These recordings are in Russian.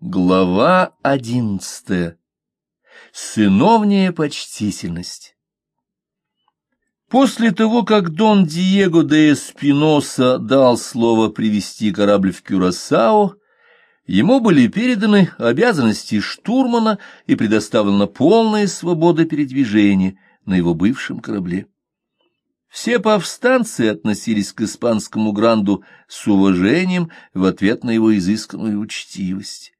Глава одиннадцатая. Сыновняя почтительность. После того, как Дон Диего де Эспиноса дал слово привести корабль в Кюрасао, ему были переданы обязанности штурмана и предоставлена полная свобода передвижения на его бывшем корабле. Все повстанцы относились к испанскому гранду с уважением в ответ на его изысканную учтивость.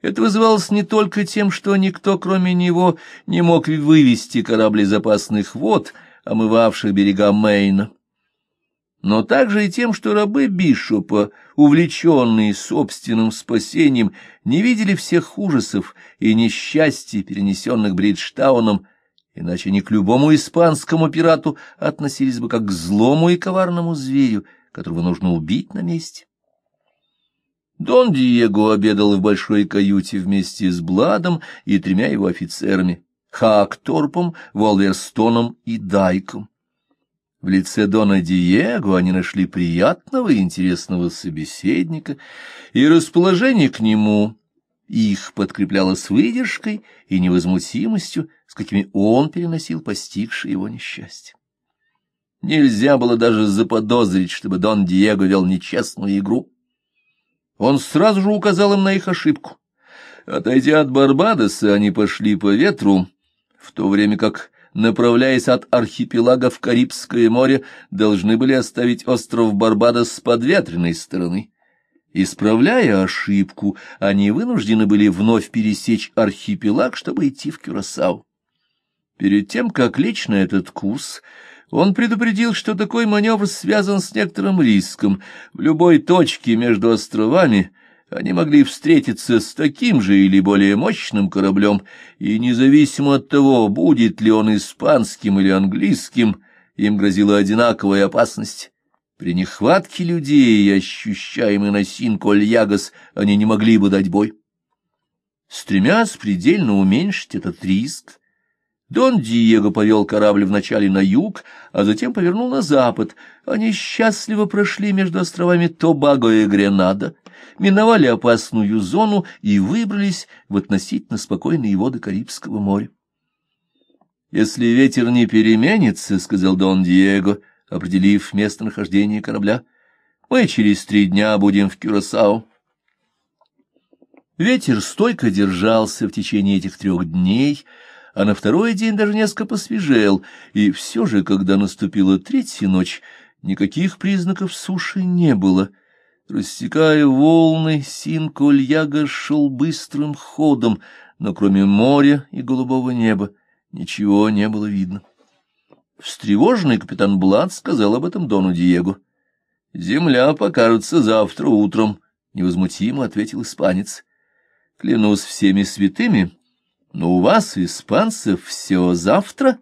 Это вызывалось не только тем, что никто, кроме него, не мог вывести корабль из опасных вод, омывавших берега Мейна, но также и тем, что рабы Бишопа, увлеченные собственным спасением, не видели всех ужасов и несчастий, перенесенных Бриджтауном, иначе ни к любому испанскому пирату относились бы как к злому и коварному зверю, которого нужно убить на месте. Дон Диего обедал в большой каюте вместе с Бладом и тремя его офицерами — Хакторпом, Волверстоном и Дайком. В лице Дона Диего они нашли приятного и интересного собеседника, и расположение к нему их подкреплялось выдержкой и невозмутимостью, с какими он переносил постигшее его несчастье. Нельзя было даже заподозрить, чтобы Дон Диего вел нечестную игру. Он сразу же указал им на их ошибку. Отойдя от Барбадоса, они пошли по ветру, в то время как, направляясь от архипелага в Карибское море, должны были оставить остров Барбадос с подветренной стороны. Исправляя ошибку, они вынуждены были вновь пересечь архипелаг, чтобы идти в Кюрасау. Перед тем, как лично этот курс он предупредил, что такой маневр связан с некоторым риском. В любой точке между островами они могли встретиться с таким же или более мощным кораблем, и независимо от того, будет ли он испанским или английским, им грозила одинаковая опасность. При нехватке людей, ощущаемой на Синколь-Ягас, они не могли бы дать бой. Стремясь предельно уменьшить этот риск, Дон Диего повел корабль вначале на юг, а затем повернул на запад. Они счастливо прошли между островами Тобаго и Гренада, миновали опасную зону и выбрались в относительно спокойные воды Карибского моря. «Если ветер не переменится, — сказал Дон Диего, определив местонахождение корабля, — мы через три дня будем в Кюрасао». Ветер стойко держался в течение этих трех дней — а на второй день даже несколько посвежел, и все же, когда наступила третья ночь, никаких признаков суши не было. Рассекая волны, Синкольяга шел быстрым ходом, но кроме моря и голубого неба ничего не было видно. Встревоженный капитан Блад сказал об этом Дону Диего. — Земля покажется завтра утром, — невозмутимо ответил испанец. — Клянусь всеми святыми, но у вас, испанцев, все завтра,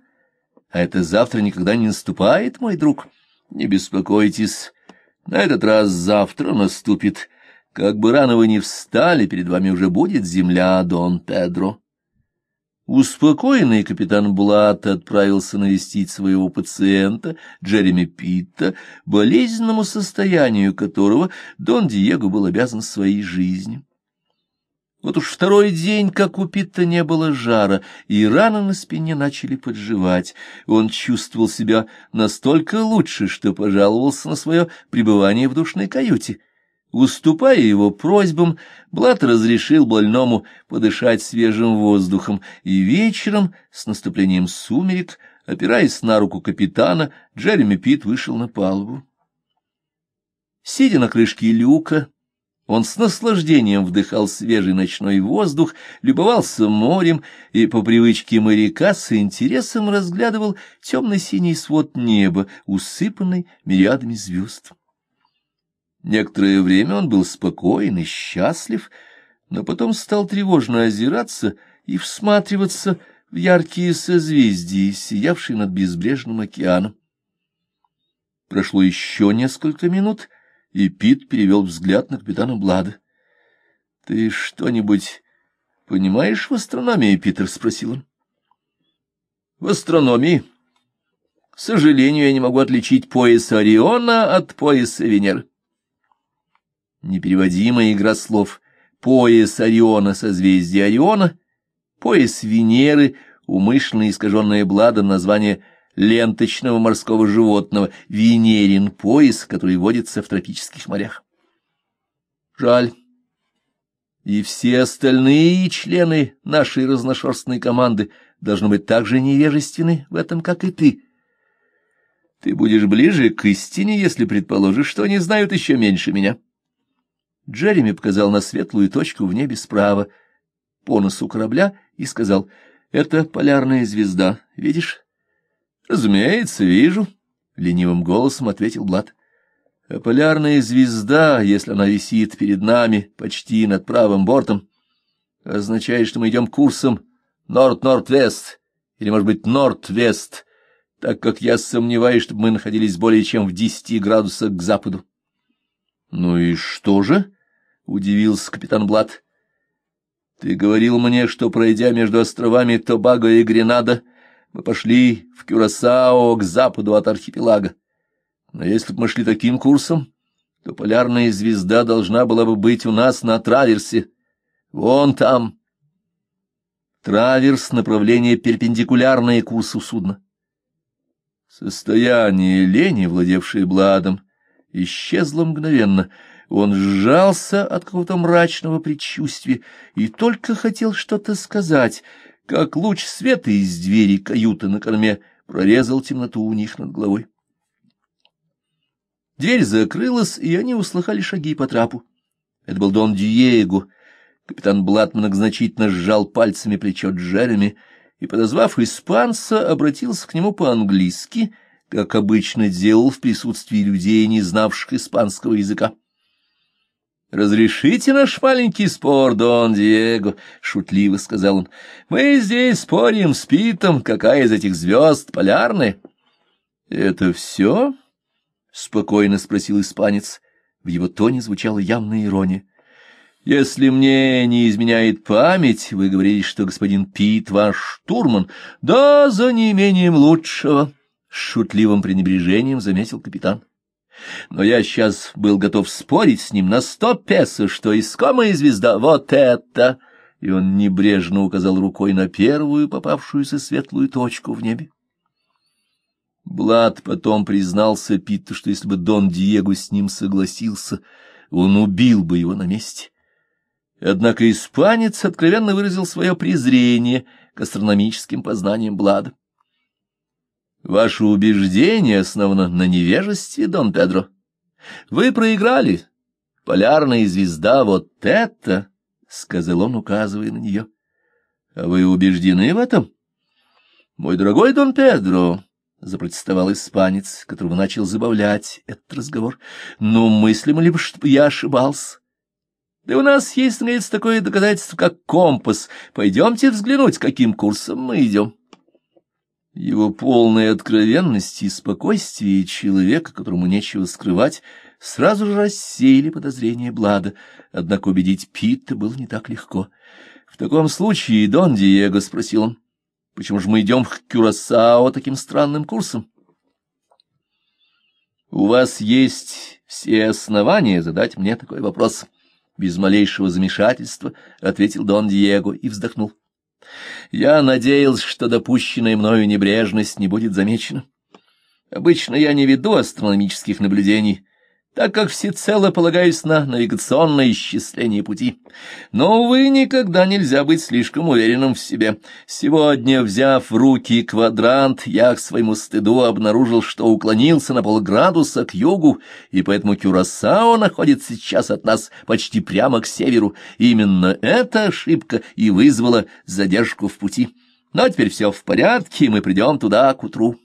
а это завтра никогда не наступает, мой друг. Не беспокойтесь, на этот раз завтра наступит. Как бы рано вы ни встали, перед вами уже будет земля, Дон Педро. Успокоенный капитан Блат отправился навестить своего пациента, Джереми Питта, болезненному состоянию которого Дон Диего был обязан своей жизнью. Вот уж второй день, как у Питта не было жара, и раны на спине начали подживать. Он чувствовал себя настолько лучше, что пожаловался на свое пребывание в душной каюте. Уступая его просьбам, Блат разрешил больному подышать свежим воздухом, и вечером, с наступлением сумерек, опираясь на руку капитана, Джереми Питт вышел на палубу. Сидя на крышке люка, он с наслаждением вдыхал свежий ночной воздух, любовался морем и по привычке моряка с интересом разглядывал темно-синий свод неба, усыпанный мириадами звезд. Некоторое время он был спокоен и счастлив, но потом стал тревожно озираться и всматриваться в яркие созвездия, сиявшие над безбрежным океаном. Прошло еще несколько минут — и Пит перевел взгляд на капитана Блада. — Ты что-нибудь понимаешь в астрономии, Питер? — спросил он. — В астрономии. К сожалению, я не могу отличить пояс Ориона от пояса Венеры. Непереводимая игра слов пояс Ориона созвездия Ориона, пояс Венеры, умышленно искаженное Бладом название ленточного морского животного, Венерин пояс, который водится в тропических морях. Жаль. И все остальные члены нашей разношерстной команды должны быть так же невежественны в этом, как и ты. Ты будешь ближе к истине, если предположишь, что они знают еще меньше меня. Джереми показал на светлую точку в небе справа, по носу корабля, и сказал, — это полярная звезда, видишь? — Разумеется, вижу, — ленивым голосом ответил Блад. — А полярная звезда, если она висит перед нами почти над правым бортом, означает, что мы идем курсом норд-норд-вест, или, может быть, норд-вест, так как я сомневаюсь, чтобы мы находились более чем в десяти градусах к западу. — Ну и что же? — удивился капитан Блад. — Ты говорил мне, что, пройдя между островами Тобаго и Гренада, мы пошли в Кюрасао к западу от архипелага. Но если бы мы шли таким курсом, то полярная звезда должна была бы быть у нас на траверсе. Вон там. Траверс — направление перпендикулярное курсу судна. Состояние лени, владевшее Бладом, исчезло мгновенно — он сжался от какого-то мрачного предчувствия и только хотел что-то сказать, как луч света из двери каюты на корме прорезал темноту у них над головой. Дверь закрылась, и они услыхали шаги по трапу. Это был Дон Диего. Капитан Блат многозначительно сжал пальцами плечо Джереми и, подозвав испанца, обратился к нему по-английски, как обычно делал в присутствии людей, не знавших испанского языка. «Разрешите наш маленький спор, Дон Диего?» — шутливо сказал он. «Мы здесь спорим с Питом, какая из этих звезд полярная». «Это все?» — спокойно спросил испанец. В его тоне звучала явная ирония. «Если мне не изменяет память, вы говорили, что господин Пит ваш штурман. Да, за неимением лучшего», — шутливым пренебрежением заметил капитан. Но я сейчас был готов спорить с ним на сто песо, что искомая звезда — вот это! И он небрежно указал рукой на первую попавшуюся светлую точку в небе. Блад потом признался Питту, что если бы Дон Диего с ним согласился, он убил бы его на месте. Однако испанец откровенно выразил свое презрение к астрономическим познаниям Блада. Ваше убеждение основано на невежестве, Дон Педро. Вы проиграли. Полярная звезда вот это, — сказал он, указывая на нее. А вы убеждены в этом? Мой дорогой Дон Педро, — запротестовал испанец, которого начал забавлять этот разговор, — ну, мыслимо ли, чтобы я ошибался? Да у нас есть, наконец, такое доказательство, как компас. Пойдемте взглянуть, каким курсом мы идем. Его полная откровенность и спокойствие человека, которому нечего скрывать, сразу же рассеяли подозрения Блада, однако убедить Питта было не так легко. — В таком случае, Дон Диего, — спросил он, — почему же мы идем к Кюрасао таким странным курсом? — У вас есть все основания задать мне такой вопрос. Без малейшего замешательства ответил Дон Диего и вздохнул. — я надеялся, что допущенная мною небрежность не будет замечена. Обычно я не веду астрономических наблюдений, так как всецело полагаюсь на навигационное исчисление пути. Но, увы, никогда нельзя быть слишком уверенным в себе. Сегодня, взяв в руки квадрант, я к своему стыду обнаружил, что уклонился на полградуса к югу, и поэтому Кюрасао находится сейчас от нас почти прямо к северу. Именно эта ошибка и вызвала задержку в пути. Но теперь все в порядке, мы придем туда к утру.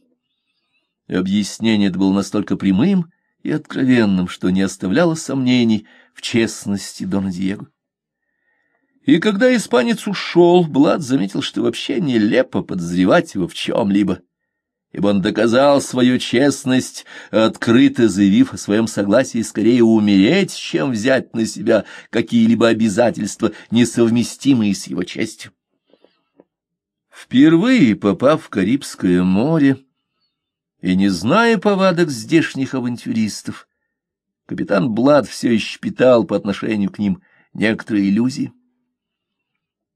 Объяснение это было настолько прямым, и откровенным, что не оставляло сомнений в честности Дона Диего. И когда испанец ушел, Блад заметил, что вообще нелепо подозревать его в чем-либо, ибо он доказал свою честность, открыто заявив о своем согласии скорее умереть, чем взять на себя какие-либо обязательства, несовместимые с его честью. Впервые попав в Карибское море, и не зная повадок здешних авантюристов, капитан Блад все еще питал по отношению к ним некоторые иллюзии.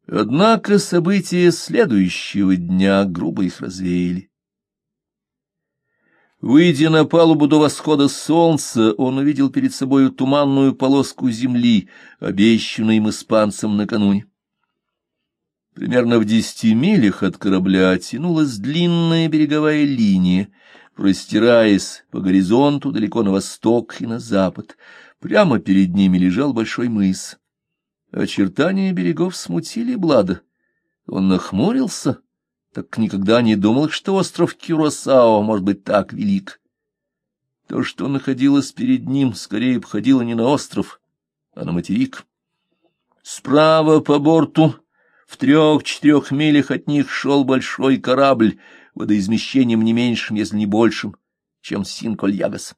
Однако события следующего дня грубо их развеяли. Выйдя на палубу до восхода солнца, он увидел перед собою туманную полоску земли, обещанную им испанцам накануне. Примерно в десяти милях от корабля тянулась длинная береговая линия, простираясь по горизонту далеко на восток и на запад. Прямо перед ними лежал большой мыс. Очертания берегов смутили Блада. Он нахмурился, так никогда не думал, что остров Кюрасао может быть так велик. То, что находилось перед ним, скорее обходило не на остров, а на материк. Справа по борту, в трех-четырех милях от них, шел большой корабль, водоизмещением не меньшим, если не большим, чем Синколь-Ягас.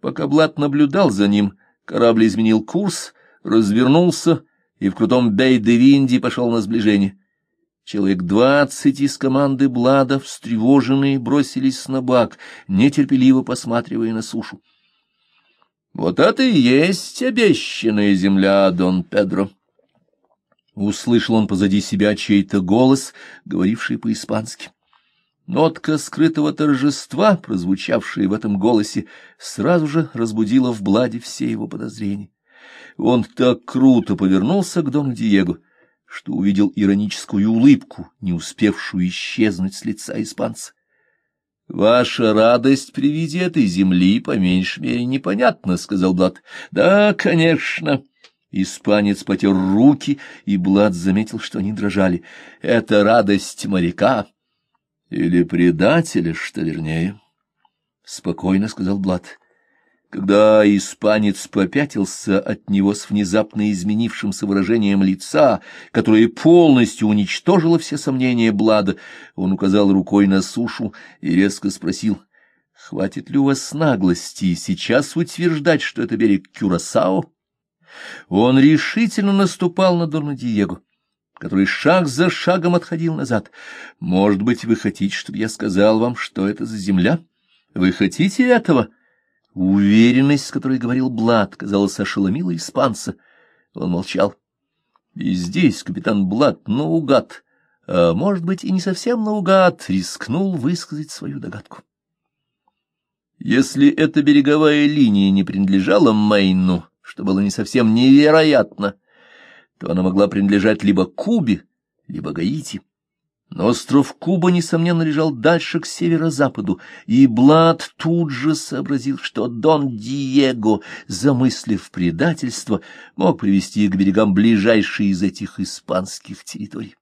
Пока Блад наблюдал за ним, корабль изменил курс — развернулся и в крутом бей-де-винде пошел на сближение. Человек двадцать из команды Блада, встревоженные, бросились на бак, нетерпеливо посматривая на сушу. «Вот это и есть обещанная земля, Дон Педро!» Услышал он позади себя чей-то голос, говоривший по-испански. Нотка скрытого торжества, прозвучавшая в этом голосе, сразу же разбудила в Бладе все его подозрения. Он так круто повернулся к Дону Диего, что увидел ироническую улыбку, не успевшую исчезнуть с лица испанца. — Ваша радость при виде этой земли, по меньшей мере, непонятна, — сказал Блад. — Да, конечно. Испанец потер руки, и Блад заметил, что они дрожали. — Это радость моряка. — Или предателя, что вернее. — спокойно сказал Блад. Когда испанец попятился от него с внезапно изменившимся выражением лица, которое полностью уничтожило все сомнения Блада, он указал рукой на сушу и резко спросил, «Хватит ли у вас наглости сейчас утверждать, что это берег Кюрасао?» Он решительно наступал на Дона Диего, который шаг за шагом отходил назад. «Может быть, вы хотите, чтобы я сказал вам, что это за земля? Вы хотите этого?» Уверенность, с которой говорил Блад, казалось, ошеломила испанца. Он молчал. И здесь капитан Блад наугад, а может быть и не совсем наугад, рискнул высказать свою догадку. Если эта береговая линия не принадлежала Мейну, что было не совсем невероятно, то она могла принадлежать либо Кубе, либо Гаити. Но остров Куба, несомненно, лежал дальше к северо-западу, и Блад тут же сообразил, что Дон Диего, замыслив предательство, мог привести к берегам ближайшие из этих испанских территорий.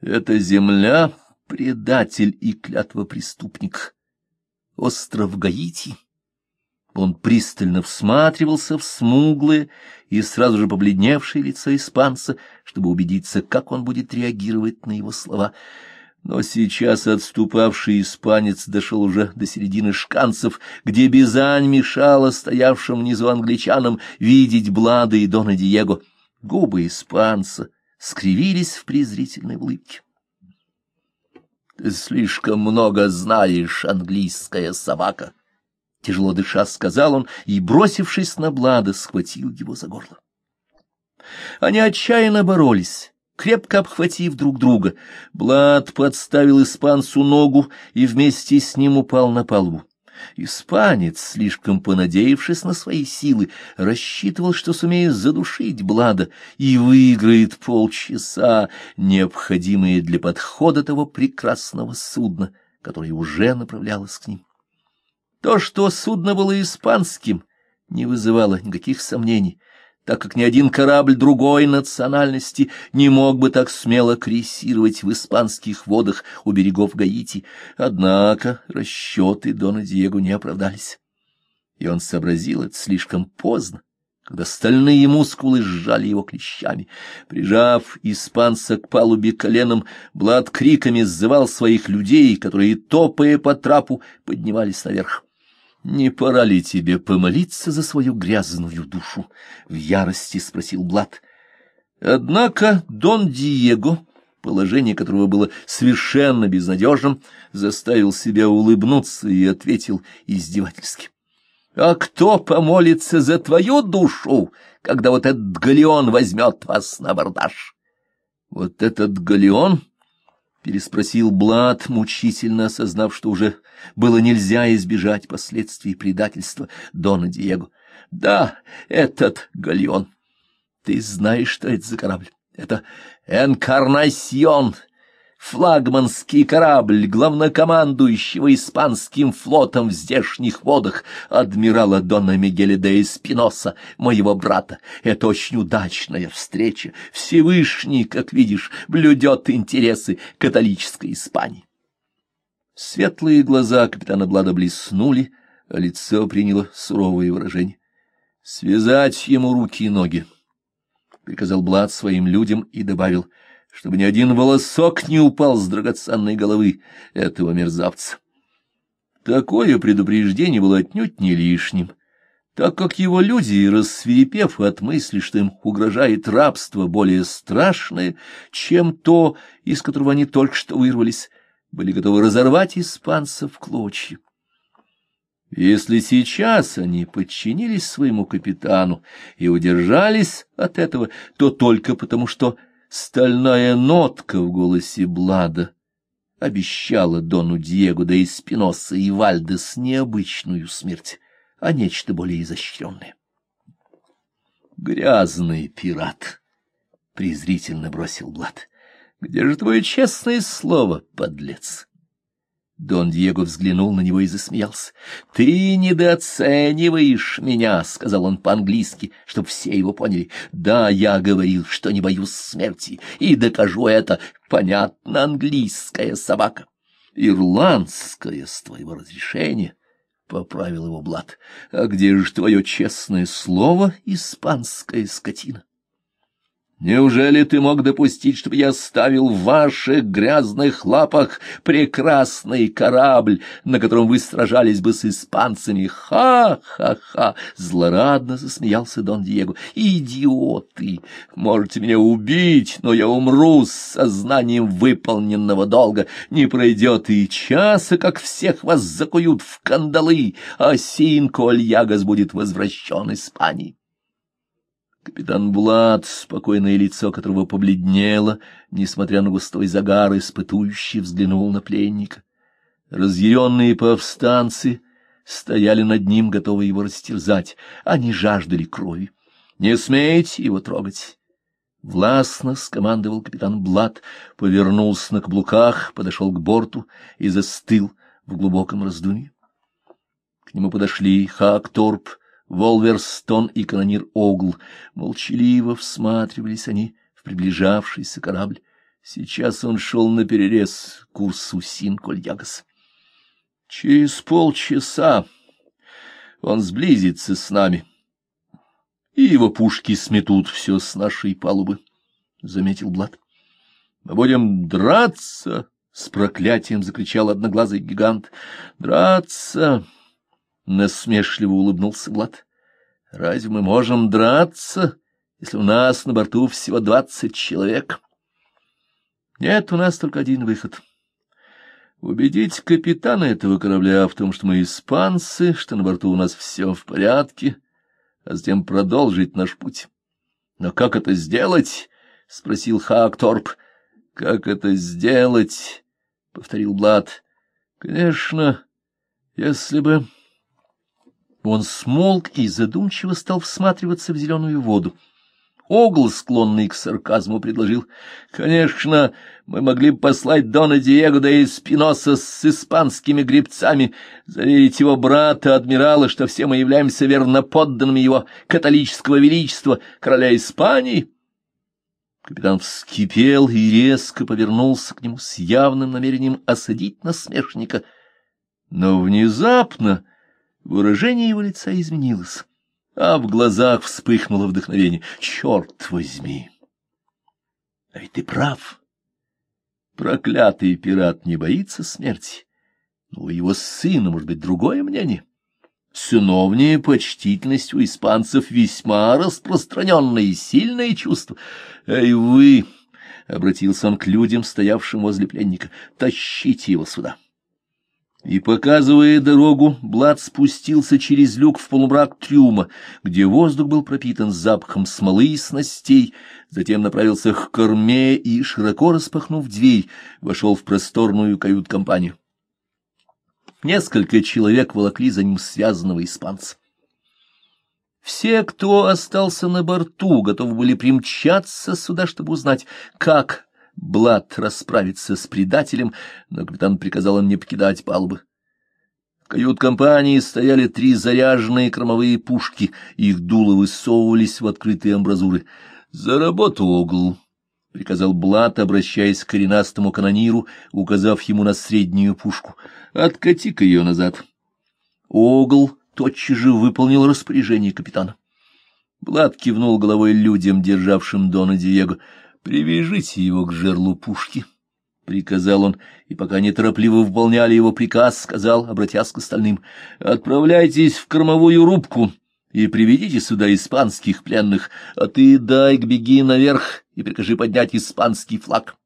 Эта земля — предатель и клятва преступник. Остров Гаити — он пристально всматривался в смуглое и сразу же побледневшее лицо испанца, чтобы убедиться, как он будет реагировать на его слова. Но сейчас отступавший испанец дошел уже до середины шканцев, где Бизань мешала стоявшим внизу англичанам видеть Блада и Дона Диего. Губы испанца скривились в презрительной улыбке. — Ты слишком много знаешь, английская собака! — Тяжело дыша, сказал он, и, бросившись на Блада, схватил его за горло. Они отчаянно боролись, крепко обхватив друг друга. Блад подставил испанцу ногу и вместе с ним упал на палубу. Испанец, слишком понадеявшись на свои силы, рассчитывал, что сумеет задушить Блада и выиграет полчаса, необходимые для подхода того прекрасного судна, которое уже направлялось к ним. То, что судно было испанским, не вызывало никаких сомнений, так как ни один корабль другой национальности не мог бы так смело крейсировать в испанских водах у берегов Гаити. Однако расчеты Дона Диего не оправдались. И он сообразил это слишком поздно, когда стальные мускулы сжали его клещами. Прижав испанца к палубе коленом, Блад криками сзывал своих людей, которые, топая по трапу, поднимались наверх. «Не пора ли тебе помолиться за свою грязную душу?» — в ярости спросил Блад. Однако Дон Диего, положение которого было совершенно безнадежным, заставил себя улыбнуться и ответил издевательски. А кто помолится за твою душу, когда вот этот галеон возьмет вас на абордаж? Вот этот галеон? — переспросил Блад, мучительно осознав, что уже было нельзя избежать последствий предательства Дона Диего. — Да, этот галеон. Ты знаешь, что это за корабль? Это «Энкарнасьон», флагманский корабль главнокомандующего испанским флотом в здешних водах, адмирала Дона Мигеля де Эспиноса, моего брата. Это очень удачная встреча. Всевышний, как видишь, блюдет интересы католической Испании. Светлые глаза капитана Блада блеснули, а лицо приняло суровое выражение. «Связать ему руки и ноги», — приказал Блад своим людям и добавил — чтобы ни один волосок не упал с драгоценной головы этого мерзавца. Такое предупреждение было отнюдь не лишним, так как его люди, рассвирепев от мысли, что им угрожает рабство более страшное, чем то, из которого они только что вырвались, были готовы разорвать испанцев в клочья. Если сейчас они подчинились своему капитану и удержались от этого, то только потому, что Стальная нотка в голосе Блада обещала Дону Диего да Испиноса и Вальдес необычную смерть, а нечто более изощренное. «Грязный пират!» — презрительно бросил Блад. «Где же твое честное слово, подлец?» Дон Диего взглянул на него и засмеялся. — Ты недооцениваешь меня, — сказал он по-английски, чтобы все его поняли. — Да, я говорил, что не боюсь смерти, и докажу это. Понятно, английская собака. — Ирландская, с твоего разрешения, — поправил его Блад. — А где же твое честное слово, испанская скотина? Неужели ты мог допустить, чтобы я ставил в ваших грязных лапах прекрасный корабль, на котором вы сражались бы с испанцами? Ха-ха-ха! Злорадно засмеялся Дон Диего. Идиоты! Можете меня убить, но я умру с сознанием выполненного долга. Не пройдет и часа, как всех вас закуют в кандалы, а Синко Альягас будет возвращен Испании. Капитан Булат, спокойное лицо которого побледнело, несмотря на густой загар, испытующий взглянул на пленника. Разъяренные повстанцы стояли над ним, готовые его растерзать. Они жаждали крови. «Не смейте его трогать!» Властно скомандовал капитан Блат, повернулся на каблуках, подошел к борту и застыл в глубоком раздумье. К нему подошли Хакторп Волверстон и канонир Огл. Молчаливо всматривались они в приближавшийся корабль. Сейчас он шел на перерез курсу Синкольягас. Через полчаса он сблизится с нами, и его пушки сметут все с нашей палубы, — заметил Блад. — Мы будем драться! — с проклятием закричал одноглазый гигант. — Драться! Насмешливо улыбнулся Влад. Разве мы можем драться, если у нас на борту всего двадцать человек? Нет, у нас только один выход. Убедить капитана этого корабля в том, что мы испанцы, что на борту у нас все в порядке, а затем продолжить наш путь. Но как это сделать? — спросил Хакторп. — Как это сделать? — повторил Блад. — Конечно, если бы... Он смолк и задумчиво стал всматриваться в зеленую воду. Огл, склонный к сарказму, предложил. — Конечно, мы могли бы послать Дона Диего да Эспиноса с испанскими гребцами, заверить его брата, адмирала, что все мы являемся верноподданными его католического величества, короля Испании. Капитан вскипел и резко повернулся к нему с явным намерением осадить насмешника. Но внезапно Выражение его лица изменилось, а в глазах вспыхнуло вдохновение. Черт возьми! А ведь ты прав. Проклятый пират не боится смерти, но у его сына может быть другое мнение. Сыновняя почтительность у испанцев весьма распространенное и сильное чувство. Эй, вы! — обратился он к людям, стоявшим возле пленника. — Тащите его сюда. И, показывая дорогу, Блад спустился через люк в полумрак трюма, где воздух был пропитан запахом смолы и снастей, затем направился к корме и, широко распахнув дверь, вошел в просторную кают-компанию. Несколько человек волокли за ним связанного испанца. Все, кто остался на борту, готовы были примчаться сюда, чтобы узнать, как Блад расправиться с предателем, но капитан приказал им не покидать палубы. В кают-компании стояли три заряженные кромовые пушки, их дула высовывались в открытые амбразуры. «За работу, Огл!» — приказал Блад, обращаясь к коренастому канониру, указав ему на среднюю пушку. «Откати-ка ее назад!» Огл тотчас же выполнил распоряжение капитана. Блад кивнул головой людям, державшим Дона Диего — Привяжите его к жерлу пушки, — приказал он, и пока неторопливо выполняли его приказ, сказал, обратясь к остальным, — отправляйтесь в кормовую рубку и приведите сюда испанских пленных, а ты, Дайк, беги наверх и прикажи поднять испанский флаг.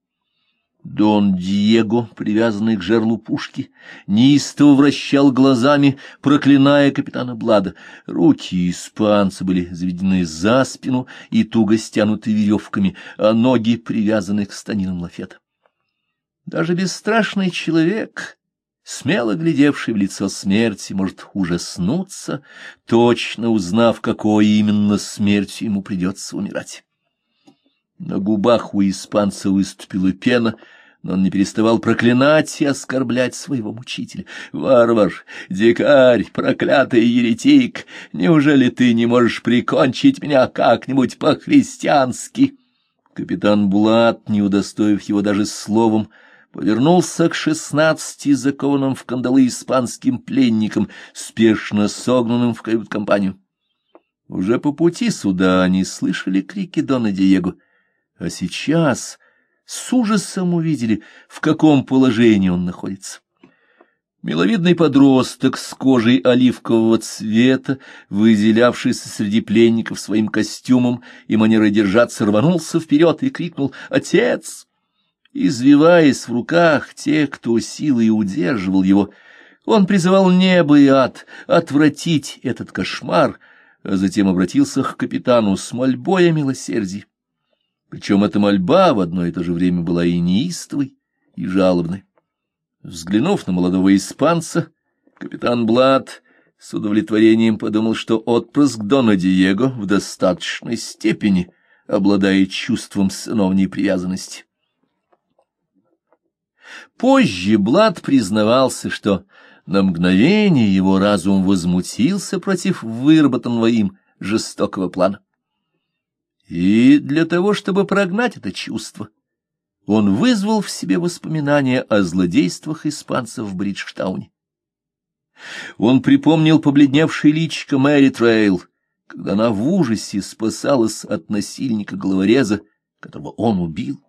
Дон Диего, привязанный к жерлу пушки, неистово вращал глазами, проклиная капитана Блада. Руки испанца были заведены за спину и туго стянуты веревками, а ноги привязаны к станинам лафета. Даже бесстрашный человек, смело глядевший в лицо смерти, может ужаснуться, точно узнав, какой именно смертью ему придется умирать. На губах у испанца выступила пена — но он не переставал проклинать и оскорблять своего мучителя. «Варвар, дикарь, проклятый еретик, неужели ты не можешь прикончить меня как-нибудь по-христиански?» Капитан Булат, не удостоив его даже словом, повернулся к шестнадцати закованным в кандалы испанским пленникам, спешно согнанным в кают-компанию. Уже по пути сюда они слышали крики Дона Диего, а сейчас с ужасом увидели, в каком положении он находится. Миловидный подросток с кожей оливкового цвета, выделявшийся среди пленников своим костюмом и манерой держаться, рванулся вперед и крикнул «Отец!». Извиваясь в руках тех, кто силой удерживал его, он призывал небо и ад отвратить этот кошмар, а затем обратился к капитану с мольбой о милосердии. Причем эта мольба в одно и то же время была и неистовой, и жалобной. Взглянув на молодого испанца, капитан Блад с удовлетворением подумал, что отпрыск Дона Диего в достаточной степени обладает чувством сыновней привязанности. Позже Блад признавался, что на мгновение его разум возмутился против выработанного им жестокого плана. И для того, чтобы прогнать это чувство, он вызвал в себе воспоминания о злодействах испанцев в Бриджтауне. Он припомнил побледневший личико Мэри Трейл, когда она в ужасе спасалась от насильника-головореза, которого он убил.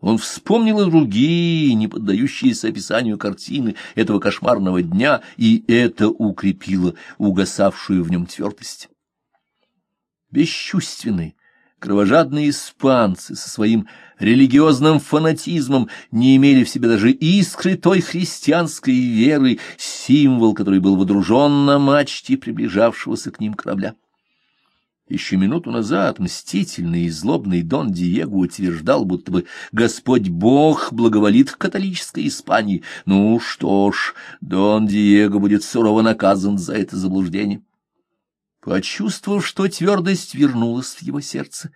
Он вспомнил и другие, не поддающиеся описанию картины этого кошмарного дня, и это укрепило угасавшую в нем твердость. Бесчувственный, Кровожадные испанцы со своим религиозным фанатизмом не имели в себе даже искры той христианской веры, символ, который был водружен на мачте приближавшегося к ним корабля. Еще минуту назад мстительный и злобный Дон Диего утверждал, будто бы Господь Бог благоволит к католической Испании. Ну что ж, Дон Диего будет сурово наказан за это заблуждение. Почувствовав, что твердость вернулась в его сердце,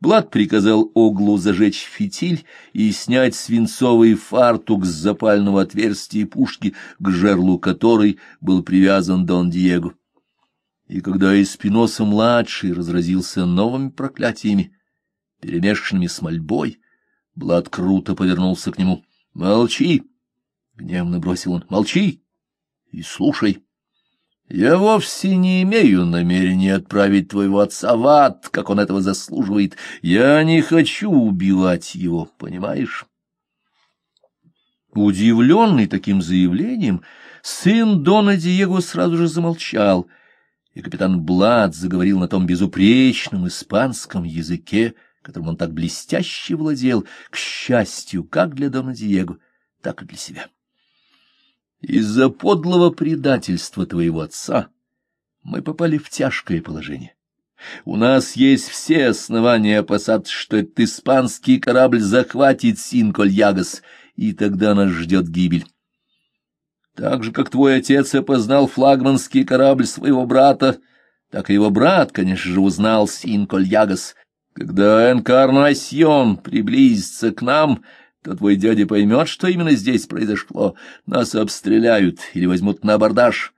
Блад приказал Оглу зажечь фитиль и снять свинцовый фартук с запального отверстия пушки, к жерлу которой был привязан Дон Диего. И когда Эспиноса-младший разразился новыми проклятиями, перемешанными с мольбой, Блад круто повернулся к нему. «Молчи!» — гневно бросил он. «Молчи и слушай!» Я вовсе не имею намерения отправить твоего отца в ад, как он этого заслуживает. Я не хочу убивать его, понимаешь? Удивленный таким заявлением, сын Дона Диего сразу же замолчал, и капитан Блад заговорил на том безупречном испанском языке, которым он так блестяще владел, к счастью, как для Дона Диего, так и для себя. Из-за подлого предательства твоего отца мы попали в тяжкое положение. У нас есть все основания опасаться, что этот испанский корабль захватит Синколь-Ягас, и тогда нас ждет гибель. Так же, как твой отец опознал флагманский корабль своего брата, так и его брат, конечно же, узнал Синколь-Ягас. Когда Энкарнасьон приблизится к нам, то твой дядя поймет, что именно здесь произошло. Нас обстреляют или возьмут на абордаж.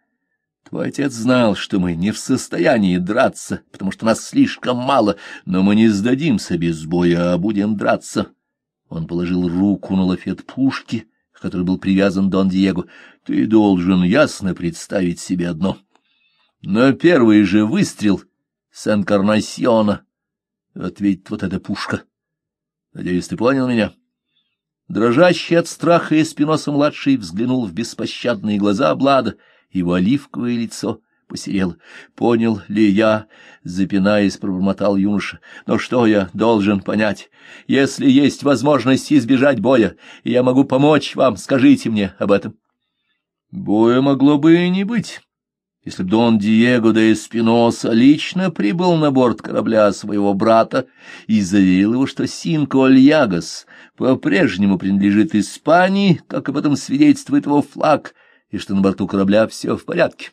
Твой отец знал, что мы не в состоянии драться, потому что нас слишком мало, но мы не сдадимся без боя, а будем драться. Он положил руку на лафет пушки, к которой был привязан Дон Диего. Ты должен ясно представить себе одно. На первый же выстрел с Энкарнасьона ответит вот эта пушка. Надеюсь, ты понял меня? Дрожащий от страха Эспиноса-младший взглянул в беспощадные глаза Блада — его оливковое лицо посерело. «Понял ли я?» — запинаясь, пробормотал юноша. «Но что я должен понять? Если есть возможность избежать боя, и я могу помочь вам, скажите мне об этом». Боя могло бы и не быть, если б Дон Диего де Эспиноса лично прибыл на борт корабля своего брата и заверил его, что Синко Альягас по-прежнему принадлежит Испании, как об этом свидетельствует его флаг — и что на борту корабля все в порядке.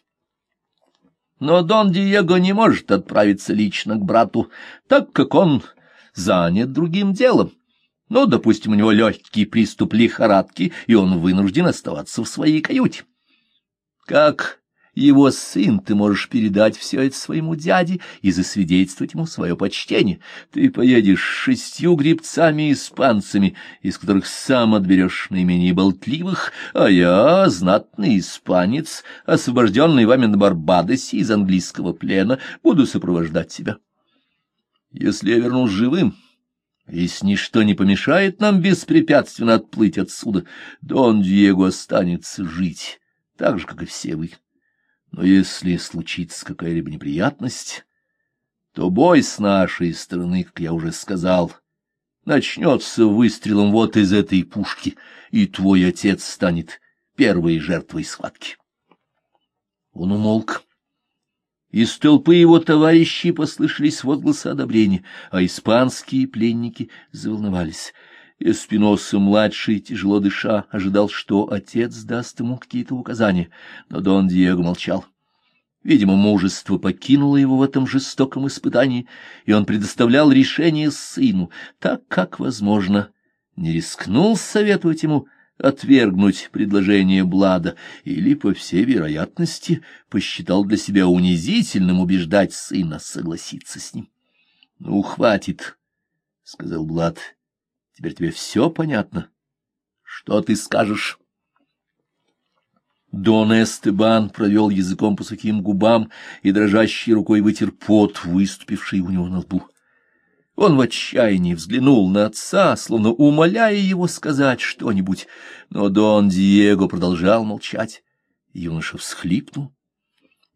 Но Дон Диего не может отправиться лично к брату, так как он занят другим делом. Ну, допустим, у него легкий приступ лихорадки, и он вынужден оставаться в своей каюте. Как его сын, ты можешь передать все это своему дяде и засвидетельствовать ему свое почтение. Ты поедешь шестью гребцами-испанцами, из которых сам отберешь наименее болтливых, а я, знатный испанец, освобожденный вами на Барбадосе из английского плена, буду сопровождать тебя. Если я вернусь живым... Если ничто не помешает нам беспрепятственно отплыть отсюда, Дон Диего останется жить, так же, как и все вы. Но если случится какая-либо неприятность, то бой с нашей стороны, как я уже сказал, начнется выстрелом вот из этой пушки, и твой отец станет первой жертвой схватки. Он умолк. Из толпы его товарищей послышались возгласы одобрения, а испанские пленники заволновались. Эспиноса-младший, тяжело дыша, ожидал, что отец даст ему какие-то указания, но Дон Диего молчал. Видимо, мужество покинуло его в этом жестоком испытании, и он предоставлял решение сыну, так как, возможно, не рискнул советовать ему отвергнуть предложение Блада или, по всей вероятности, посчитал для себя унизительным убеждать сына согласиться с ним. — Ну, хватит, — сказал Блад, — теперь тебе все понятно. Что ты скажешь? Дон Эстебан провел языком по сухим губам и дрожащей рукой вытер пот, выступивший у него на лбу. Он в отчаянии взглянул на отца, словно умоляя его сказать что-нибудь, но Дон Диего продолжал молчать. Юноша всхлипнул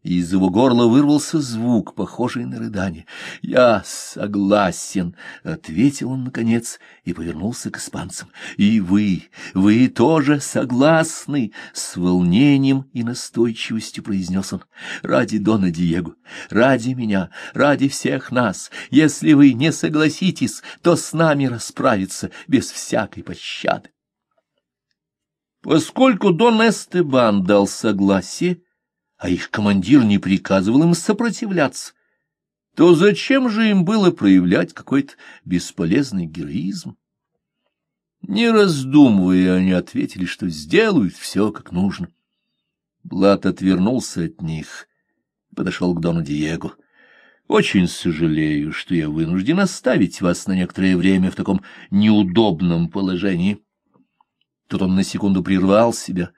из его горла вырвался звук, похожий на рыдание. «Я согласен», — ответил он наконец и повернулся к испанцам. «И вы, вы тоже согласны?» — с волнением и настойчивостью произнес он. «Ради Дона Диего, ради меня, ради всех нас, если вы не согласитесь, то с нами расправиться без всякой пощады». Поскольку Дон Эстебан дал согласие, а их командир не приказывал им сопротивляться, то зачем же им было проявлять какой-то бесполезный героизм? Не раздумывая, они ответили, что сделают все как нужно. Блат отвернулся от них и подошел к Дону Диего. «Очень сожалею, что я вынужден оставить вас на некоторое время в таком неудобном положении». Тут он на секунду прервал себя,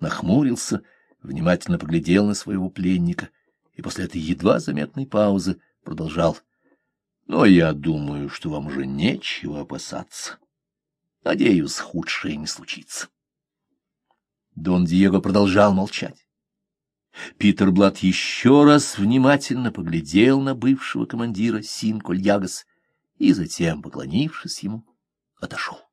нахмурился — внимательно поглядел на своего пленника и после этой едва заметной паузы продолжал. — Но я думаю, что вам уже нечего опасаться. Надеюсь, худшее не случится. Дон Диего продолжал молчать. Питер Блад еще раз внимательно поглядел на бывшего командира Синколь Ягас и затем, поклонившись ему, отошел.